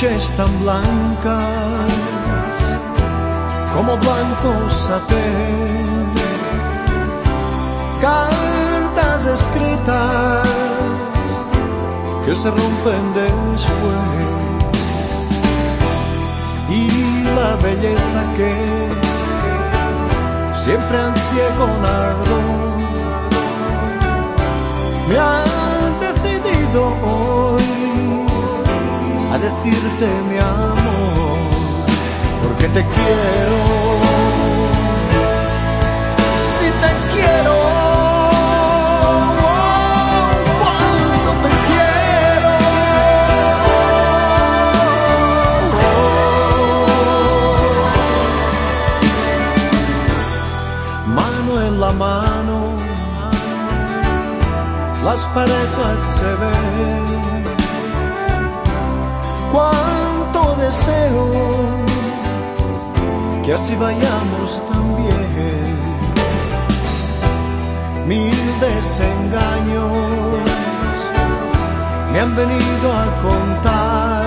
noches tan blancas como blancos satén, cartas escritas que se rompen después. Y la belleza que siempre ansié con ardor a decirte mi amor porque te quiero. Si te quiero cuánto te quiero. Mano en la mano las parejas se ven que así vayamos también. Mil desengaños me han venido a contar,